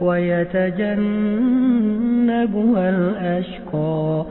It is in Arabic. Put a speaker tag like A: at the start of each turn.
A: ويتجنبها الأشقى